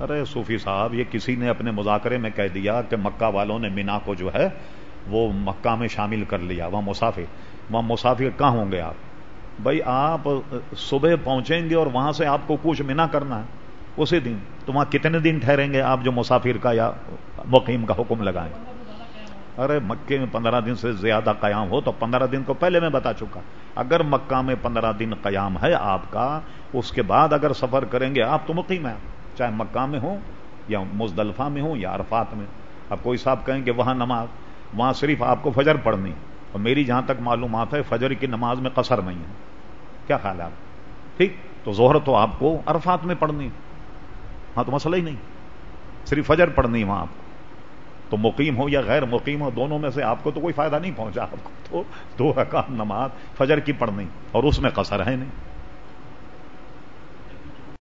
ارے صوفی صاحب، یہ کسی نے اپنے مذاکرے میں کہہ دیا کہ مکہ والوں نے مینا کو جو ہے وہ مکہ میں شامل کر لیا، وہاں مسافر وہاں مسافر کہاں ہوں گے آپ؟ بھائی آپ صبح پہنچیں گے اور وہاں سے آپ کو کچھ مینا کرنا ہے، اسی دن۔ تو وہاں کتنے دن ٹھہریں گے آپ جو مسافر کا یا مقیم کا حکم لگائیں؟ ارے مکے میں پندرہ دن سے زیادہ قیام ہو تو پندرہ دن کو پہلے میں بتا چکا۔ اگر مکہ میں پندرہ دن قیام ہے آپ کا، اس کے بعد اگر سفر کریں گے آپ تو مقیم ہیں۔ چاہے مکہ میں ہوں یا مزدلفہ میں ہوں یا عرفات میں۔ اب کوئی صاحب کہیں کہ وہاں نماز، وہاں صرف آپ کو فجر پڑھنی اور میری جہاں تک معلومات ہے، فجر کی نماز میں قصر نہیں ہے۔ کیا خیال ہے آپ؟ ٹھیک؟ تو زہر تو آپ کو عرفات میں پڑھنی ہاں تو مسئلہ ہی نہیں۔ صرف فجر پڑھنی وہاں آپ کو۔ تو مقیم ہو یا غیر مقیم ہو، دونوں میں سے آپ کو تو کوئی فائدہ نہیں پہنچا۔ آپ کو تو دو رکعت نماز فجر کی پڑھنی اور اس میں قصر ہے نہیں۔